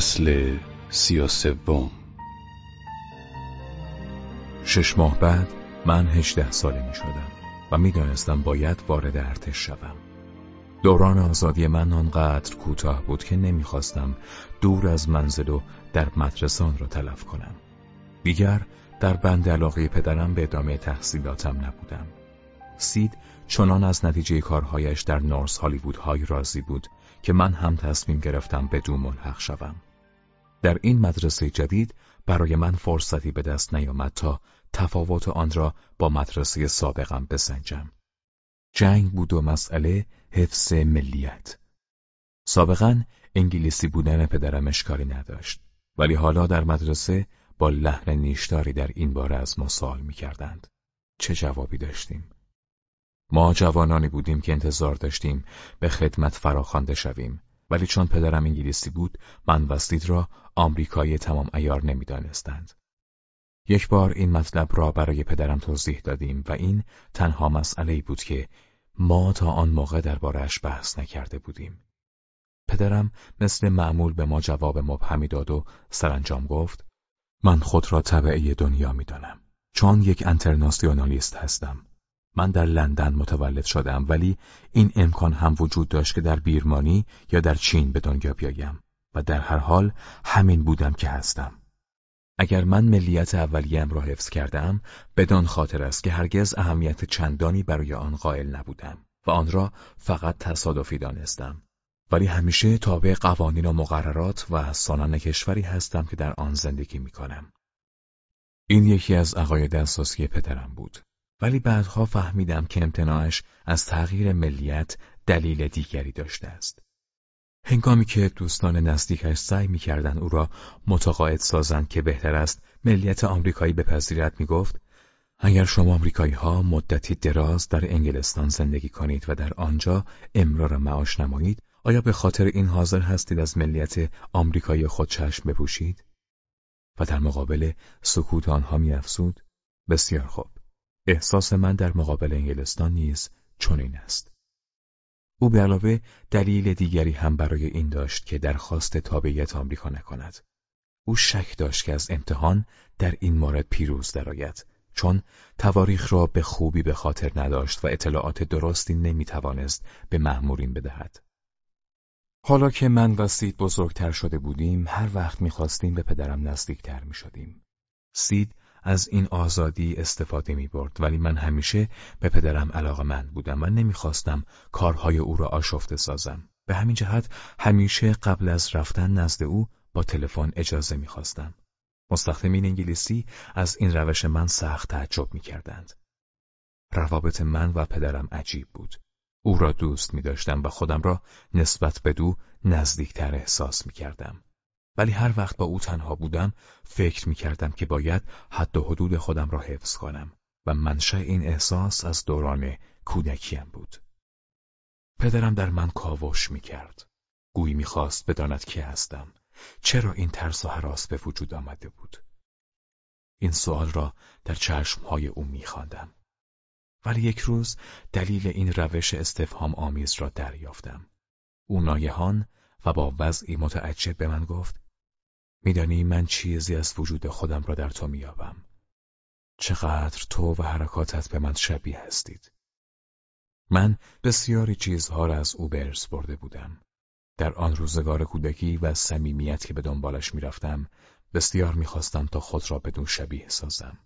فصل سی و سوم شش ماه بعد من هجده ساله می شدم و می دانستم باید وارد ارتش شوم. دوران آزادی من آنقدر کوتاه بود که نمی‌خواستم دور از منزل و در مدرسان را تلف کنم. دیگر در بند علاقه پدرم به ادامه تحصیلاتم نبودم. سید چنان از نتیجه کارهایش در نورس هالیوود های راضی بود که من هم تصمیم گرفتم به دو ملحق شوم. در این مدرسه جدید برای من فرصتی به دست نیامد تا تفاوت آن را با مدرسه سابقم بسنجم. جنگ بود و مسئله حفظ ملیت. سابقا انگلیسی بودن پدرم اشکالی نداشت ولی حالا در مدرسه با لحن نیشداری در این باره از ما سوال می‌کردند. چه جوابی داشتیم؟ ما جوانانی بودیم که انتظار داشتیم به خدمت فراخوانده شویم ولی چون پدرم انگلیسی بود من و را آمریکایی تمام ایار نمی‌دانستند. یک بار این مطلب را برای پدرم توضیح دادیم و این تنها مسئله بود که ما تا آن موقع دربارهش بحث نکرده بودیم. پدرم مثل معمول به ما جواب مبهمی داد و سرانجام گفت من خود را طبعی دنیا می‌دانم چون یک انترناسیونالیست هستم من در لندن متولد شدم ولی این امکان هم وجود داشت که در بیرمانی یا در چین به دنیا بیایم و در هر حال همین بودم که هستم. اگر من ملیت اولیم را حفظ کردم بدان خاطر است که هرگز اهمیت چندانی برای آن قائل نبودم و آن را فقط تصادفی دانستم. ولی همیشه تابع قوانین و مقررات و سانان کشوری هستم که در آن زندگی می کنم. این یکی از عقاید اساسی پدرم بود. ولی بعدها فهمیدم که امتناعش از تغییر ملیت دلیل دیگری داشته است. هنگامی که دوستان نزدیکش سعی می‌کردند او را متقاعد سازند که بهتر است ملیت آمریکایی بپذیرد می‌گفت اگر شما آمریکایی ها مدتی دراز در انگلستان زندگی کنید و در آنجا امرار معاش نمایید آیا به خاطر این حاضر هستید از ملیت آمریکایی خود چشم بپوشید؟ و در مقابل سکوت آنها میافزود بسیار خوب احساس من در مقابل انگلستان نیز چنین است. او به علاوه دلیل دیگری هم برای این داشت که درخواست تابعیت آمریکا نکند. او شک داشت که از امتحان در این مورد پیروز درآید چون تواریخ را به خوبی به خاطر نداشت و اطلاعات درستی نمی‌توانست به مأمورین بدهد. حالا که من و سید بزرگتر شده بودیم هر وقت می‌خواستیم به پدرم نزدیکتر می‌شدیم. سید از این آزادی استفاده می برد ولی من همیشه به پدرم علاقه من بودم و نمی‌خواستم کارهای او را آشفته سازم. به همین جهت همیشه قبل از رفتن نزد او با تلفن اجازه می‌خواستم. مستخدمین انگلیسی از این روش من سخت تعجب می‌کردند. روابط من و پدرم عجیب بود. او را دوست می داشتم و خودم را نسبت به دو نزدیکتر احساس می کردم. ولی هر وقت با او تنها بودم فکر می کردم که باید حد و حدود خودم را حفظ کنم و منشأ این احساس از دوران کودکیم بود. پدرم در من کاوش می کرد. گویی می‌خواست بداند کی هستم. چرا این ترس و حراس به وجود آمده بود؟ این سوال را در چشمهای او میخواندم. ولی یک روز دلیل این روش استفهام آمیز را دریافتم. او ناگهان و با وضعی متعجب به من گفت میدانی من چیزی از وجود خودم را در تو میابم. چقدر تو و حرکاتت به من شبیه هستید. من بسیاری چیزها را از او برس برده بودم. در آن روزگار کودکی و صمیمیت که به دنبالش می‌رفتم بسیار می‌خواستم تا خود را بدون شبیه سازم.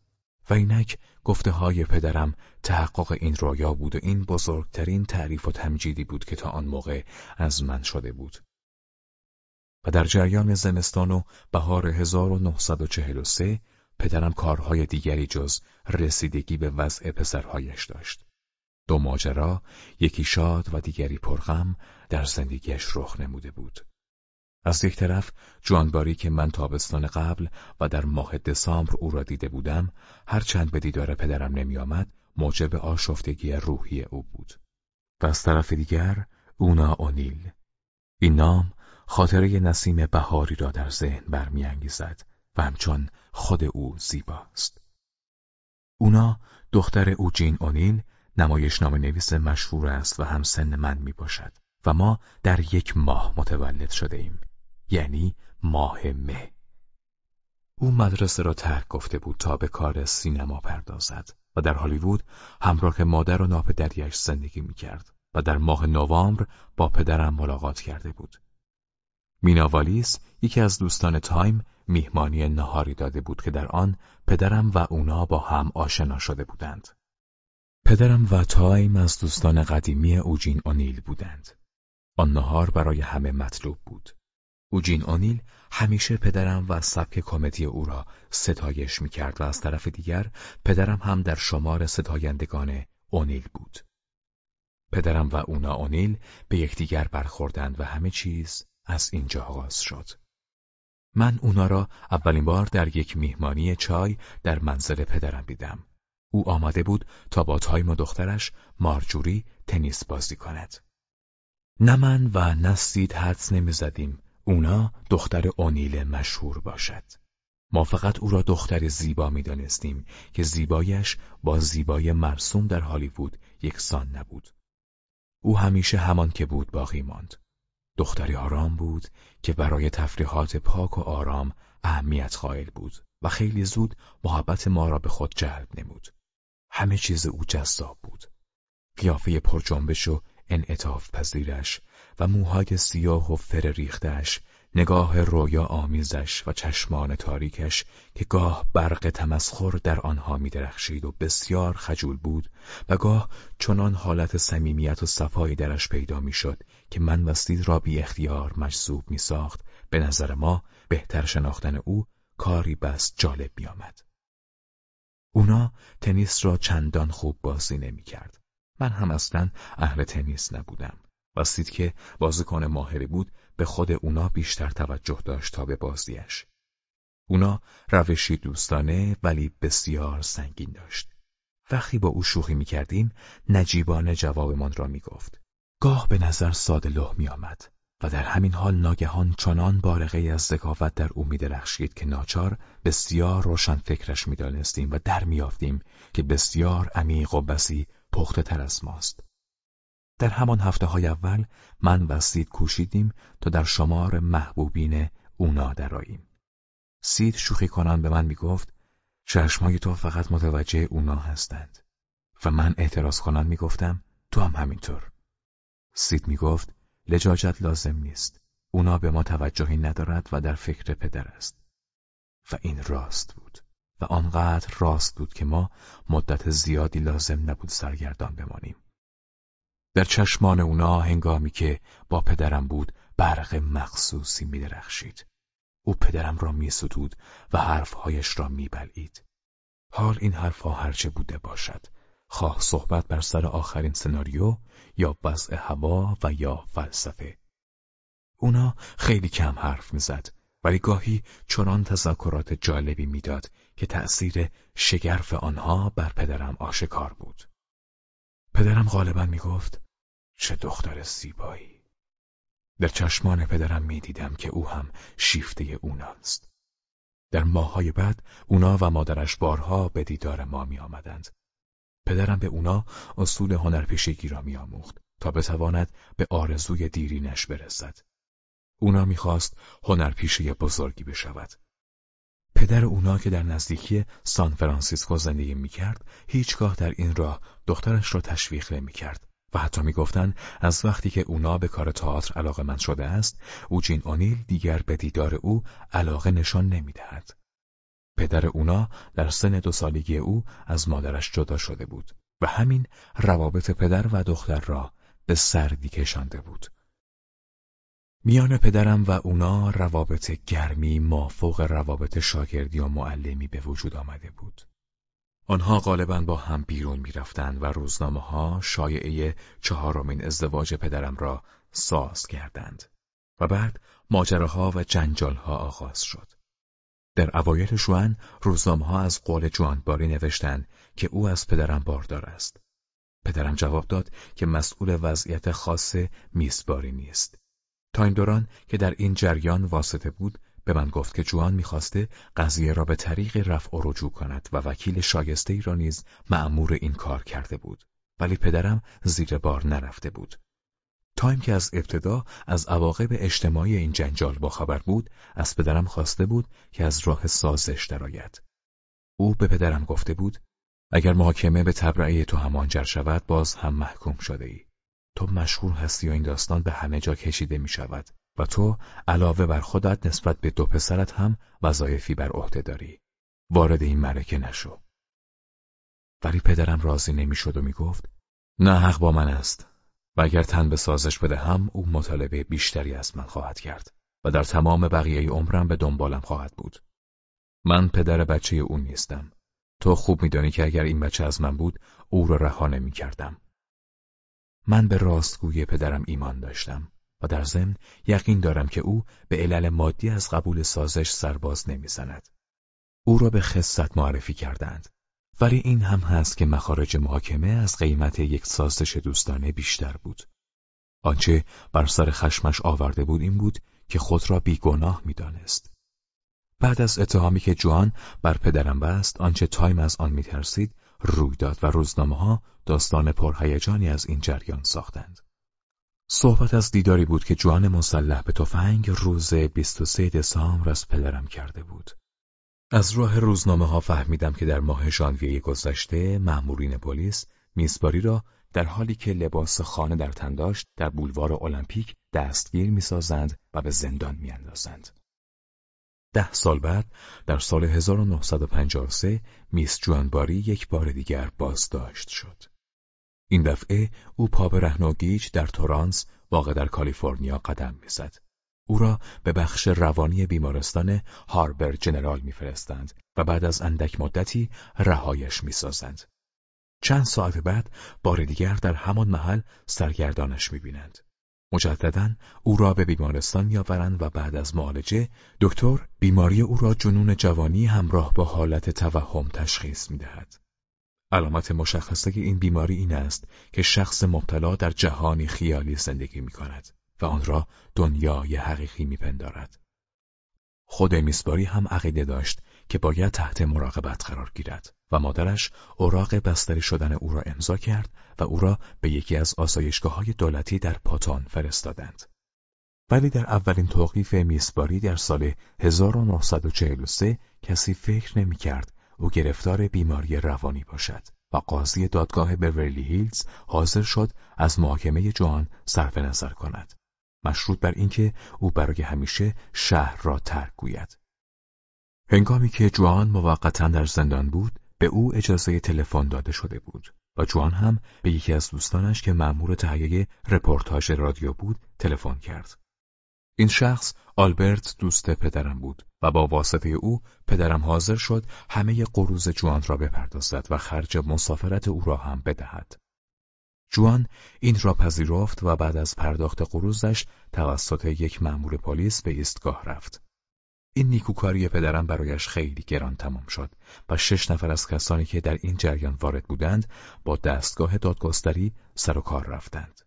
و اینک گفته های پدرم تحقق این رویا بود و این بزرگترین تعریف و تمجیدی بود که تا آن موقع از من شده بود. و در جریان زمستان و بهار 1943 پدرم کارهای دیگری جز رسیدگی به وضع پسرهایش داشت. دو ماجرا، یکی شاد و دیگری پرغم در زندگیش رخ نموده بود. از یک طرف جوانباری که من تابستان قبل و در ماه دسامبر او را دیده بودم هرچند به دیدار پدرم نمیآمد موجب آشفتگی روحی او بود و از طرف دیگر اونا اونیل این نام خاطره نسیم بهاری را در ذهن برمیانگیزد و همچون خود او زیباست. اونا دختر اوجین اونیل نمایشنامه نویس مشهور است و هم سن من می باشد و ما در یک ماه متولد شده ایم. یعنی ماه مه او مدرسه را ترک گفته بود تا به کار سینما پردازد و در هالیوود همراه مادر و ناپدریش زندگی می‌کرد و در ماه نوامبر با پدرم ملاقات کرده بود. مینا والیس یکی از دوستان تایم میهمانی نهاری داده بود که در آن پدرم و اونا با هم آشنا شده بودند. پدرم و تایم از دوستان قدیمی اوجین اونیل بودند. آن نهار برای همه مطلوب بود. اوجین اونیل همیشه پدرم و سبک کمدی او را ستایش می‌کرد و از طرف دیگر پدرم هم در شمار ستایندگان اونیل بود. پدرم و اونا اونیل به یکدیگر برخوردند و همه چیز از اینجا آغاز شد. من اونا را اولین بار در یک میهمانی چای در منزل پدرم دیدم. او آمده بود تا با تایم و دخترش مارجوری تنیس بازی کند. نه من و نه سید حدس نمی‌زدیم اونا دختر اونیل مشهور باشد. ما فقط او را دختر زیبا می دانستیم که زیبایش با زیبای مرسوم در هالیوود یکسان نبود. او همیشه همان که بود باقی ماند. دختری آرام بود که برای تفریحات پاک و آرام اهمیت قائل بود و خیلی زود محبت ما را به خود جلب نمود. همه چیز او جذاب بود. قیافه پرجنبش و انعطاف پذیرش و موهای سیاه و فر ریختش نگاه رویا آمیزش و چشمان تاریکش که گاه برق تمسخر در آنها می درخشید و بسیار خجول بود و گاه چنان حالت صمیمیت و صفایی درش پیدا می شد که من و سید را بی اختیار مجذوب می ساخت به نظر ما بهتر شناختن او کاری بس جالب می آمد. اونا تنیس را چندان خوب بازی نمی کرد. من هم اصلا اهل تنیس نبودم. و سید که بازیکن ماهری بود به خود اونا بیشتر توجه داشت تا به بازیش. اونا روشی دوستانه ولی بسیار سنگین داشت. وقتی با او شوخی می کردیم نجیبانه جوابمان را می گفت. گاه به نظر ساده لح می آمد و در همین حال ناگهان چنان بارقه از ذکاوت در او می که ناچار بسیار روشن فکرش می دانستیم و در می که بسیار عمیق و بسی پخته تر از ماست. در همان هفته های اول من و سید کوشیدیم تا در شمار محبوبین اونا دراییم. سید شوخی کنان به من می‌گفت چشمای تو فقط متوجه اونا هستند و من اعتراض کنان می‌گفتم تو هم همینطور. سید می‌گفت لجاجت لازم نیست. اونا به ما توجهی ندارد و در فکر پدر است. و این راست بود. و آنقدر راست بود که ما مدت زیادی لازم نبود سرگردان بمانیم. در چشمان اونا هنگامی که با پدرم بود برق مخصوصی می درخشید. او پدرم را می سدود و حرفهایش را می بلید. حال این حرفها هرچه بوده باشد. خواه صحبت بر سر آخرین سناریو یا وضع هوا و یا فلسفه. اونا خیلی کم حرف می‌زد ولی گاهی چنان تذکرات جالبی می‌داد که تأثیر شگرف آنها بر پدرم آشکار بود. پدرم غالبا می‌گفت چه دختر زیبایی در چشمان پدرم می‌دیدم که او هم شیفته اوناست در ماههای بعد اونا و مادرش بارها به دیدار ما می آمدند. پدرم به اونا اصول هنرپیشگی را می آموخت تا بتواند به آرزوی دیرینش برسد. اونا می‌خواست هنرپیشه بزرگی بشود. پدر اونا که در نزدیکی سان فرانسیسکو زندگی می‌کرد هیچگاه در این راه دخترش را تشویق نمی‌کرد و حتی می‌گفتند از وقتی که اونا به کار تئاتر علاقه من شده است اوجین اونیل دیگر به دیدار او علاقه نشان نمی‌دهد. پدر اونا در سن دو سالگی او از مادرش جدا شده بود و همین روابط پدر و دختر را به سردی کشانده بود. میان پدرم و اونا روابط گرمی مافوق روابط شاگردی و معلمی به وجود آمده بود. آنها غالبا با هم بیرون می‌رفتند و روزنامه ها شایعه چهارمین ازدواج پدرم را ساز کردند و بعد ماجراها و جنجالها آغاز شد. در اوایل جوان روزنامه ها از قول باری نوشتند که او از پدرم باردار است. پدرم جواب داد که مسئول وضعیت خاص میزباری نیست. تا این دوران که در این جریان واسطه بود به من گفت که جوان می‌خواسته قضیه را به طریق رفع و رجوع کند و وکیل شایسته ای را نیز معمور این کار کرده بود. ولی پدرم زیر بار نرفته بود. تایم که از ابتدا از عواقب اجتماعی این جنجال باخبر بود از پدرم خواسته بود که از راه سازش درآید. او به پدرم گفته بود اگر محاکمه به تبرعه تو هم منجر شود باز هم محکوم شده ای. تو مشهور هستی و این داستان به همه جا کشیده می شود و تو علاوه بر خودت نسبت به دو پسرت هم وظایفی بر عهده داری. وارد این مرکه نشو. ولی پدرم راضی نمی‌شد و می‌گفت نه حق با من است و اگر تن به سازش بدهم او مطالبه بیشتری از من خواهد کرد و در تمام بقیه عمرم به دنبالم خواهد بود. من پدر بچه او نیستم. تو خوب میدانی که اگر این بچه از من بود او را رها نمی کردم. من به راستگوی پدرم ایمان داشتم و در ضمن یقین دارم که او به علل مادی از قبول سازش سرباز نمی‌زند. او را به خصت معرفی کردند. ولی این هم هست که مخارج محاکمه از قیمت یک سازش دوستانه بیشتر بود. آنچه بر سر خشمش آورده بود این بود که خود را بیگناه می‌دانست. بعد از اتهامی که جوان بر پدرم بست آنچه تایم از آن میترسید روی داد و روزنامه ها داستان پرهیجانی از این جریان ساختند. صحبت از دیداری بود که جوان مسلح به تفنگ روز 23 دسامبر از پدرم کرده بود. از راه روزنامه ها فهمیدم که در ماه ژانویه گذشته مأمورین پلیس میزباری را در حالی که لباس خانه در تن داشت در بولوار المپیک دستگیر می‌سازند و به زندان میاندازند. ده سال بعد در سال 1953 میس جوانباری یک بار دیگر بازداشت شد. این دفعه او پا به رهناگیج در تورانس واقع در کالیفرنیا قدم می‌زد. او را به بخش روانی بیمارستان هاربر جنرال میفرستند و بعد از اندک مدتی رهایش می‌سازند. چند ساعت بعد بار دیگر در همان محل سرگردانش می‌بینند. مجددا او را به بیمارستان میآورند و بعد از معالجه دکتر بیماری او را جنون جوانی همراه با حالت توهم تشخیص می‌دهد. علامت مشخصه این بیماری این است که شخص مبتلا در جهانی خیالی زندگی می کند و آن را دنیای حقیقی میپندارد. خود میسباری هم عقیده داشت که باید تحت مراقبت قرار گیرد و مادرش اوراق بستری شدن او را امضا کرد و او را به یکی از آسایشگاه های دولتی در پاتان فرستادند. ولی در اولین توقیف میس باری در سال 1943 کسی فکر نمی کرد او گرفتار بیماری روانی باشد و قاضی دادگاه بورلی هیلز حاضر شد از محاکمه جوان صرف نظر کند. مشروط بر اینکه او برای همیشه شهر را ترک گوید. هنگامی که جوان موقتا در زندان بود، به او اجازه تلفن داده شده بود و جوان هم به یکی از دوستانش که مأمور تهیه رپورتاژ رادیو بود تلفن کرد. این شخص آلبرت دوست پدرم بود و با واسطه او پدرم حاضر شد همه قروز جوان را بپردازد و خرج مسافرت او را هم بدهد. جوان این را پذیرفت و بعد از پرداخت قروزش توسط یک مأمور پلیس به ایستگاه رفت. این نیکوکاری پدرم برایش خیلی گران تمام شد و شش نفر از کسانی که در این جریان وارد بودند با دستگاه دادگستری سر و کار رفتند.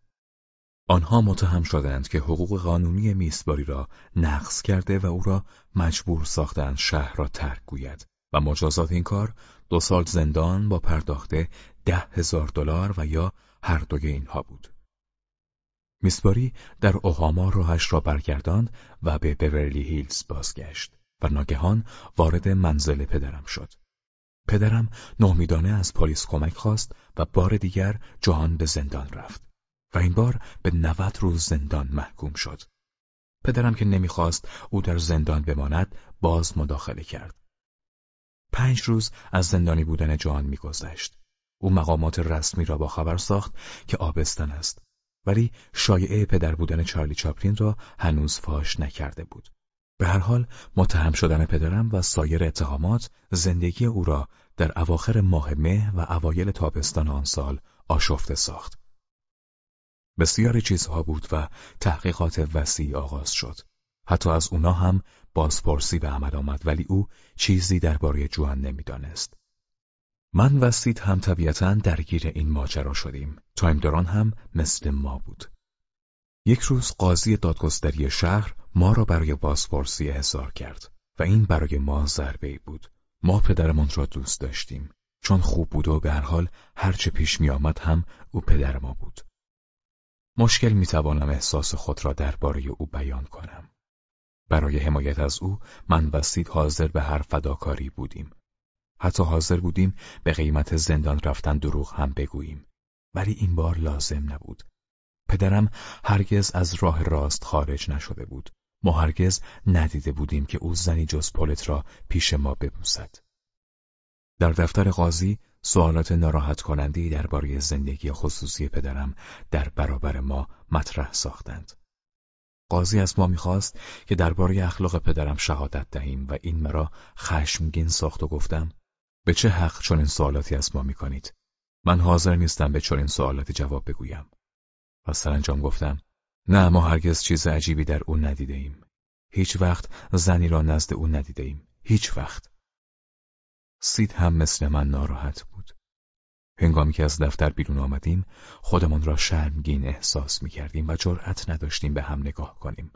آنها متهم شدند که حقوق قانونی میسباری را نقض کرده و او را مجبور ساختند شهر را ترک گوید و مجازات این کار دو سال زندان با پرداخته ده هزار دلار و یا هر دوی اینها بود. میسباری در اوهاما راهش را برگرداند و به بورلی هیلز بازگشت و ناگهان وارد منزل پدرم شد. پدرم نامیدانه از پلیس کمک خواست و بار دیگر جهان به زندان رفت و این بار به نوت روز زندان محکوم شد. پدرم که نمی‌خواست او در زندان بماند باز مداخله کرد. پنج روز از زندانی بودن جوان میگذشت. او مقامات رسمی را با خبر ساخت که آبستن است ولی شایعه پدر بودن چارلی چاپلین را هنوز فاش نکرده بود. به هر حال متهم شدن پدرم و سایر اتهامات زندگی او را در اواخر ماه مه و اوایل تابستان آن سال آشفته ساخت. بسیاری چیزها بود و تحقیقات وسیع آغاز شد. حتی از اونا هم بازپرسی به عمل آمد ولی او چیزی درباره جوان نمی‌دانست. من و سید هم طبیعتا درگیر این ماجرا شدیم. تایمداران هم مثل ما بود. یک روز قاضی دادگستری شهر ما را برای بازپرسی احضار کرد و این برای ما ضربه بود. ما پدرمان را دوست داشتیم چون خوب بود و به هر حال هرچه پیش می آمد هم او پدر ما بود. مشکل می‌توانم احساس خود را درباره او بیان کنم. برای حمایت از او من و سید حاضر به هر فداکاری بودیم. حتی حاضر بودیم به قیمت زندان رفتن دروغ هم بگوییم. ولی این بار لازم نبود. پدرم هرگز از راه راست خارج نشده بود. ما هرگز ندیده بودیم که او زنی جز پولت را پیش ما ببوسد. در دفتر قاضی سوالات ناراحت کننده درباره زندگی خصوصی پدرم در برابر ما مطرح ساختند. قاضی از ما می‌خواست که درباره اخلاق پدرم شهادت دهیم و این مرا خشمگین ساخت و گفتم به چه حق چون این سوالاتی از ما می‌کنید؟ من حاضر نیستم به چون این سوالاتی جواب بگویم. و سرانجام گفتم نه ما هرگز چیز عجیبی در او ندیده ایم. هیچ وقت زنی را نزد او ندیده ایم. هیچ وقت. سید هم مثل من ناراحت بود. هنگامی که از دفتر بیرون آمدیم خودمان را شرمگین احساس می کردیم و جرأت نداشتیم به هم نگاه کنیم.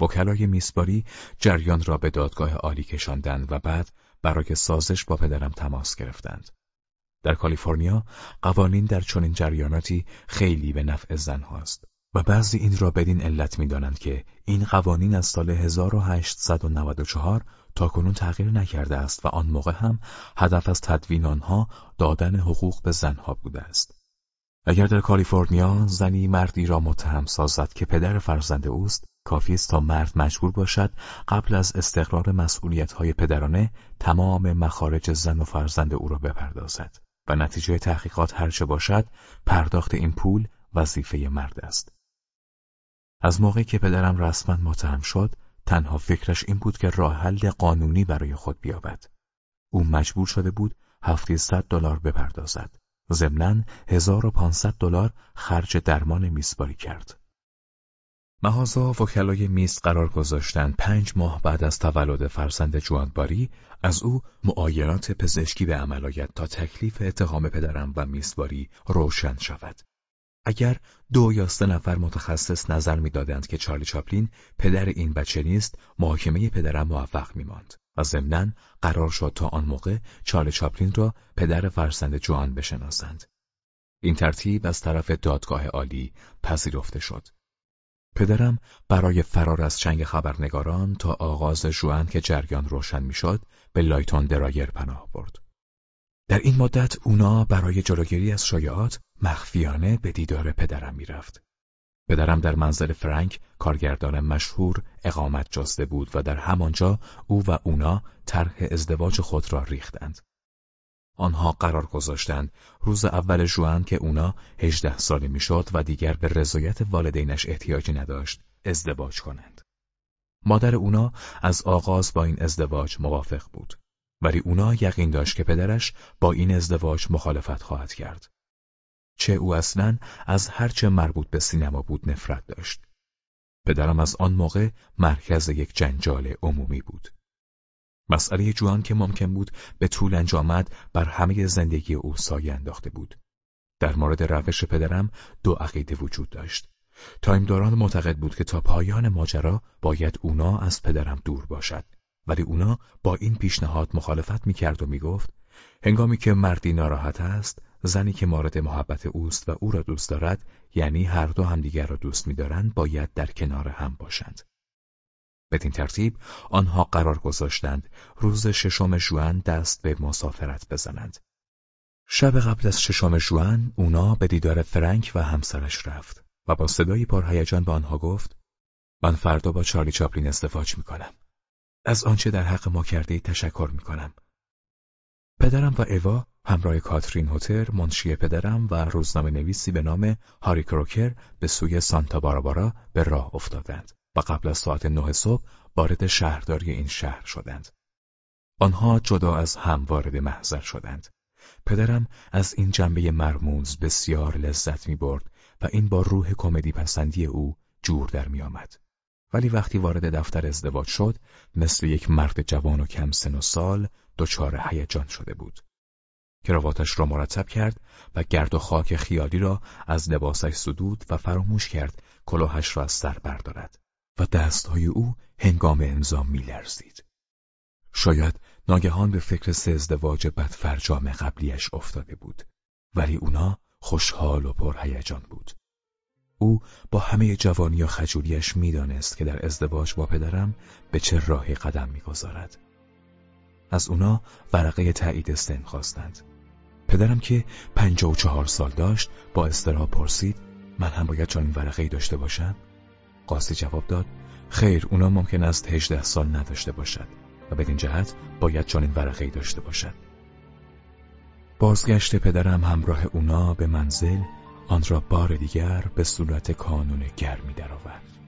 وکلای میسباری جریان را به دادگاه عالی کشاندند و بعد برای سازش با پدرم تماس گرفتند. در کالیفرنیا قوانین در چنین جریاناتی خیلی به نفع زن هاست و بعضی این را بدین علت می‌دانند که این قوانین از سال 1894 تا کنون تغییر نکرده است و آن موقع هم هدف از تدوین آنها دادن حقوق به زنها بوده است. اگر در کالیفرنیا زنی مردی را متهم سازد که پدر فرزند اوست، کافی است تا مرد مجبور باشد قبل از استقرار مسئولیت‌های پدرانه تمام مخارج زن و فرزند او را بپردازد و نتیجه تحقیقات هرچه باشد پرداخت این پول وظیفه مرد است. از موقعی که پدرم رسما متهم شد، تنها فکرش این بود که راه حل قانونی برای خود بیابد. او مجبور شده بود هفته صد دلار بپردازد. ضمناً 1500 دلار خرج درمان میسباری کرد. مهازا وکلای میز قرار گذاشتند پنج ماه بعد از تولد فرزند جوانباری از او معاینات پزشکی به عمل آید تا تکلیف اتهام پدرم و میسباری روشن شود. اگر دو یا سه نفر متخصص نظر می‌دادند که چارلی چاپلین پدر این بچه نیست محاکمه پدرم موفق میماند و ضمنا قرار شد تا آن موقع چارلی چاپلین را پدر فرزند جوان بشناسند این ترتیب از طرف دادگاه عالی پذیرفته شد پدرم برای فرار از چنگ خبرنگاران تا آغاز جوان که جریان روشن می‌شد به لایتون درایر پناه برد در این مدت اونا برای جلوگیری از شایعات مخفیانه به دیدار پدرم می‌رفت. پدرم در منزل فرانک کارگردان مشهور اقامت جسته بود و در همانجا او و اونا طرح ازدواج خود را ریختند. آنها قرار گذاشتند روز اول جوان که اونا هجده ساله می‌شد و دیگر به رضایت والدینش احتیاجی نداشت ازدواج کنند. مادر اونا از آغاز با این ازدواج موافق بود. ولی اونا یقین داشت که پدرش با این ازدواج مخالفت خواهد کرد. چه او اصلا از هرچه مربوط به سینما بود نفرت داشت. پدرم از آن موقع مرکز یک جنجال عمومی بود. مسئله جوان که ممکن بود به طول انجامد بر همه زندگی او سایه انداخته بود. در مورد روش پدرم دو عقیده وجود داشت. تایمداران معتقد بود که تا پایان ماجرا باید اونا از پدرم دور باشد ولی اونا با این پیشنهاد مخالفت می‌کرد و می‌گفت هنگامی که مردی ناراحت است زنی که مورد محبت اوست و او را دوست دارد یعنی هر دو همدیگر را دوست می‌دارند باید در کنار هم باشند بدین ترتیب آنها قرار گذاشتند روز ششم ژوئن دست به مسافرت بزنند. شب قبل از ششم ژوئن اونا به دیدار فرانک و همسرش رفت و با صدایی پرهیجان به آنها گفت من فردا با چارلی چاپلین ازدواج می‌کنم. از آنچه در حق ما کرده تشکر می کنم. پدرم و اوا همراه کاترین هوتر منشی پدرم و روزنامه نویسی به نام هاری کروکر به سوی سانتا بارابارا به راه افتادند. و قبل از ساعت نه صبح وارد شهرداری این شهر شدند. آنها جدا از هم وارد محضر شدند. پدرم از این جنبه مرموز بسیار لذت می برد و این با روح کمدی پسندی او جور در می آمد. ولی وقتی وارد دفتر ازدواج شد مثل یک مرد جوان و کم سن و سال دچار هیجان شده بود. کراواتش را مرتب کرد و گرد و خاک خیالی را از لباسش سدود و فراموش کرد کلاهش را از سر بردارد و دستهای او هنگام امضا میلرزید. شاید ناگهان به فکر سه ازدواج بدفرجام قبلیش افتاده بود ولی اونا خوشحال و پرهیجان بود. او با همه جوانی و خجولیش می‌دانست که در ازدواج با پدرم به چه راهی قدم می‌گذارد. از اونا ورقه تایید سن خواستند. پدرم که پنجاه و چهار سال داشت با استرا پرسید من هم باید چنین ورقه داشته باشم؟ قاسی جواب داد خیر اونا ممکن است هجده سال نداشته باشد و بدین جهت باید چنین ورقه ای داشته باشد. بازگشت پدرم همراه اونا به منزل آن را بار دیگر به صورت کانون گرمی درآورد.